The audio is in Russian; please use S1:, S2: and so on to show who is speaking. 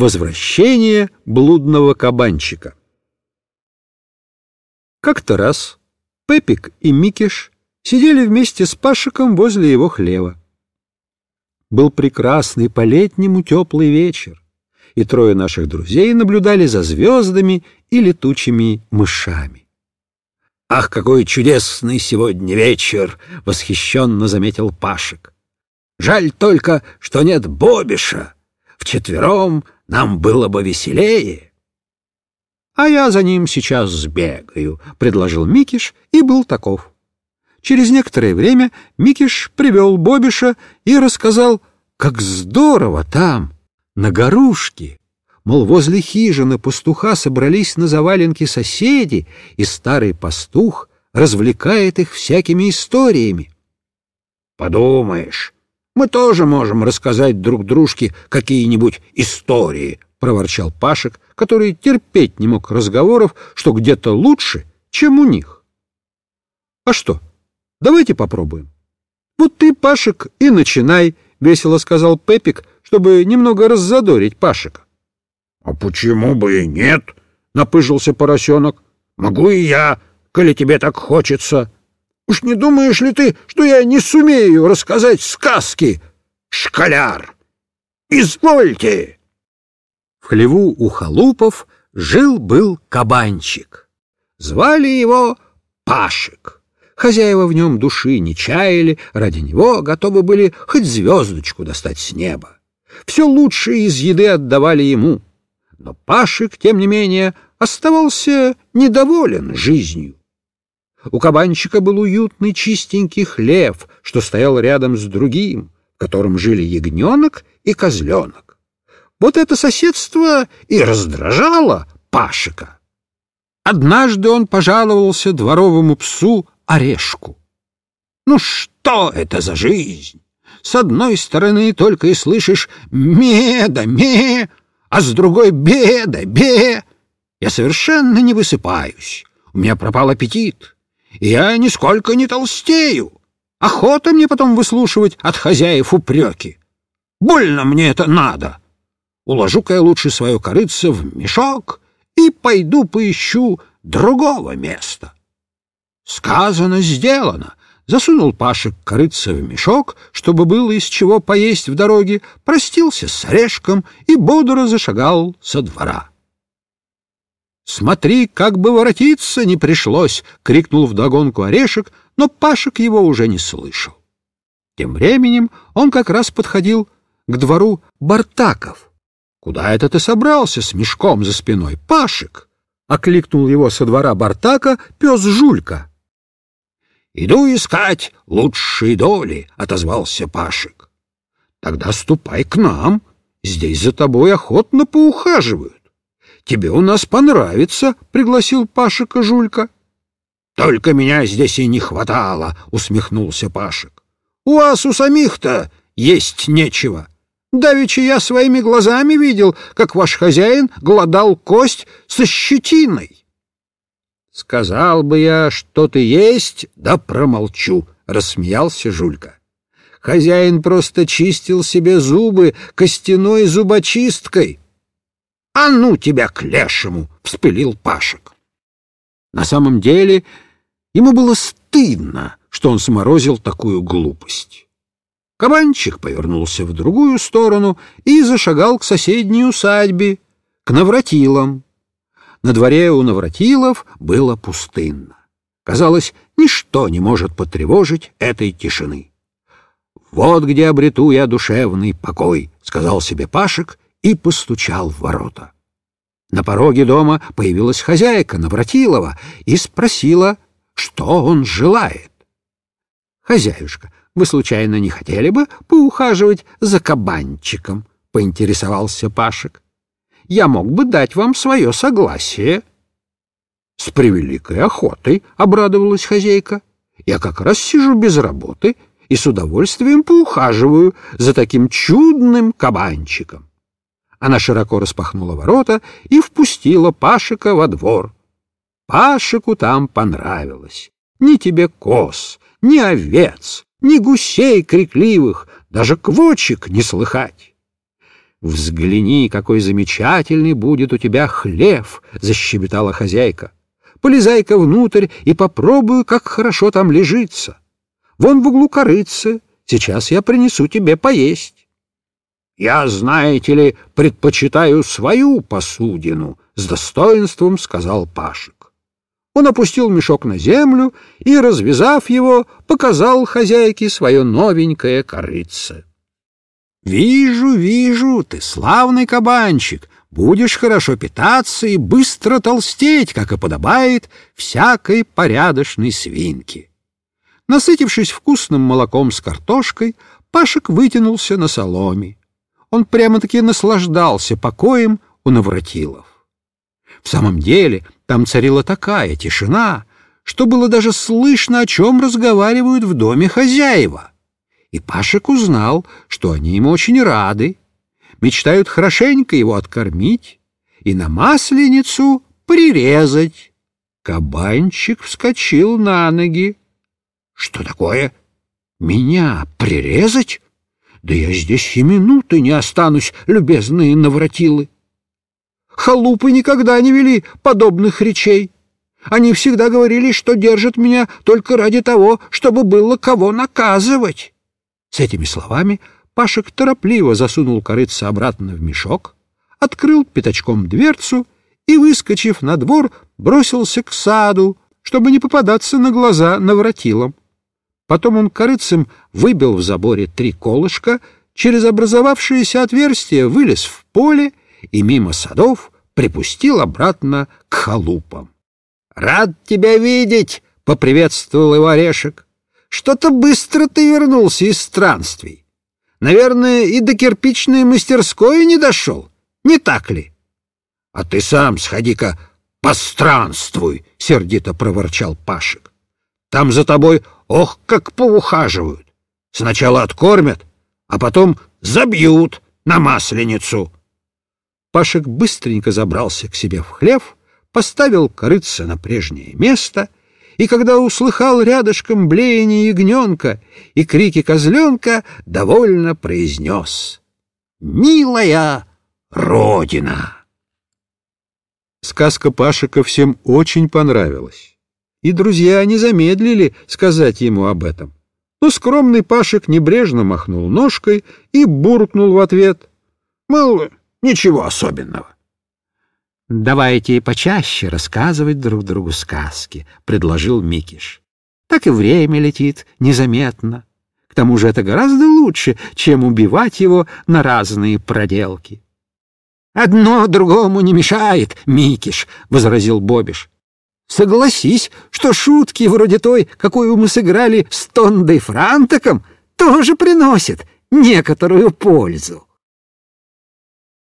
S1: Возвращение блудного кабанчика. Как-то раз Пепик и Микиш сидели вместе с Пашиком возле его хлева. Был прекрасный по-летнему теплый вечер, и трое наших друзей наблюдали за звездами и летучими мышами. «Ах, какой чудесный сегодня вечер!» — восхищенно заметил Пашик. «Жаль только, что нет Бобиша. Вчетвером нам было бы веселее». «А я за ним сейчас сбегаю», — предложил Микиш и был таков. Через некоторое время Микиш привел Бобиша и рассказал, как здорово там, на горушке. Мол, возле хижины пастуха собрались на заваленке соседи, и старый пастух развлекает их всякими историями. «Подумаешь, мы тоже можем рассказать друг дружке какие-нибудь истории», — проворчал Пашек, который терпеть не мог разговоров, что где-то лучше, чем у них. «А что?» Давайте попробуем. Вот ты, Пашек, и начинай, — весело сказал Пепик, чтобы немного раззадорить Пашика. — А почему бы и нет? — напыжился поросенок. — Могу и я, коли тебе так хочется. Уж не думаешь ли ты, что я не сумею рассказать сказки, школяр? Извольте! В хлеву у халупов жил-был кабанчик. Звали его Пашек. Хозяева в нем души не чаяли, ради него готовы были хоть звездочку достать с неба. Все лучшее из еды отдавали ему. Но Пашик, тем не менее, оставался недоволен жизнью. У кабанчика был уютный чистенький хлев, что стоял рядом с другим, в котором жили ягненок и козленок. Вот это соседство и раздражало Пашика. Однажды он пожаловался дворовому псу орешку. Ну что это за жизнь? С одной стороны только и слышишь «ме-да, ме», а с другой «беда, бе». Я совершенно не высыпаюсь, у меня пропал аппетит, я нисколько не толстею. Охота мне потом выслушивать от хозяев упреки. Больно мне это надо. Уложу-ка я лучше свое корыце в мешок и пойду поищу другого места. Сказано, сделано. Засунул Пашек корыца в мешок, чтобы было из чего поесть в дороге, простился с орешком и бодро зашагал со двора. «Смотри, как бы воротиться не пришлось!» — крикнул вдогонку орешек, но Пашек его уже не слышал. Тем временем он как раз подходил к двору Бартаков. «Куда это ты собрался с мешком за спиной, Пашек?» — окликнул его со двора Бартака пес Жулька. Иду искать лучшие доли, — отозвался Пашек. Тогда ступай к нам, здесь за тобой охотно поухаживают. Тебе у нас понравится, — пригласил Пашека Жулька. Только меня здесь и не хватало, — усмехнулся Пашек. У вас у самих-то есть нечего. Давеча я своими глазами видел, как ваш хозяин гладал кость со щетиной. Сказал бы я, что ты есть, да промолчу, — рассмеялся Жулька. Хозяин просто чистил себе зубы костяной зубочисткой. — А ну тебя к лешему! — вспылил Пашек. На самом деле ему было стыдно, что он сморозил такую глупость. Кабанчик повернулся в другую сторону и зашагал к соседней усадьбе, к Навратилам. На дворе у Навратилов было пустынно. Казалось, ничто не может потревожить этой тишины. «Вот где обрету я душевный покой», — сказал себе Пашек и постучал в ворота. На пороге дома появилась хозяйка Навратилова и спросила, что он желает. «Хозяюшка, вы случайно не хотели бы поухаживать за кабанчиком?» — поинтересовался Пашек я мог бы дать вам свое согласие. — С превеликой охотой, — обрадовалась хозяйка. — Я как раз сижу без работы и с удовольствием поухаживаю за таким чудным кабанчиком. Она широко распахнула ворота и впустила Пашика во двор. Пашику там понравилось. Ни тебе коз, ни овец, ни гусей крикливых, даже квочек не слыхать. Взгляни, какой замечательный будет у тебя хлев, — защебетала хозяйка. Полезай-ка внутрь и попробую, как хорошо там лежится. Вон в углу корыца, сейчас я принесу тебе поесть. Я, знаете ли, предпочитаю свою посудину, — с достоинством сказал Пашек. Он опустил мешок на землю и, развязав его, показал хозяйке свое новенькое корыце. «Вижу, вижу, ты славный кабанчик, будешь хорошо питаться и быстро толстеть, как и подобает всякой порядочной свинке». Насытившись вкусным молоком с картошкой, Пашек вытянулся на соломе. Он прямо-таки наслаждался покоем у Навратилов. В самом деле там царила такая тишина, что было даже слышно, о чем разговаривают в доме хозяева. И Пашек узнал, что они ему очень рады, мечтают хорошенько его откормить и на масленицу прирезать. Кабанчик вскочил на ноги. Что такое? Меня прирезать? Да я здесь и минуты не останусь, любезные навратилы. Халупы никогда не вели подобных речей. Они всегда говорили, что держат меня только ради того, чтобы было кого наказывать. С этими словами Пашек торопливо засунул корыца обратно в мешок, открыл пятачком дверцу и, выскочив на двор, бросился к саду, чтобы не попадаться на глаза навратилам. Потом он корыцем выбил в заборе три колышка, через образовавшееся отверстие вылез в поле и мимо садов припустил обратно к халупам. — Рад тебя видеть! — поприветствовал его орешек. — Что-то быстро ты вернулся из странствий. Наверное, и до кирпичной мастерской не дошел, не так ли? — А ты сам сходи-ка постранствуй, — сердито проворчал Пашек. — Там за тобой Ох, как поухаживают! Сначала откормят, а потом забьют на масленицу. Пашек быстренько забрался к себе в хлев, поставил корыца на прежнее место и, когда услыхал рядышком блеяние ягненка и крики козленка, довольно произнес «Милая Родина!» Сказка Пашика всем очень понравилась и друзья не замедлили сказать ему об этом. Но скромный Пашек небрежно махнул ножкой и буркнул в ответ. Мол, ничего особенного. «Давайте почаще рассказывать друг другу сказки», — предложил Микиш. «Так и время летит незаметно. К тому же это гораздо лучше, чем убивать его на разные проделки». «Одно другому не мешает, Микиш», — возразил Бобиш. Согласись, что шутки вроде той, какую мы сыграли с Тондой Франтаком, тоже приносят некоторую пользу.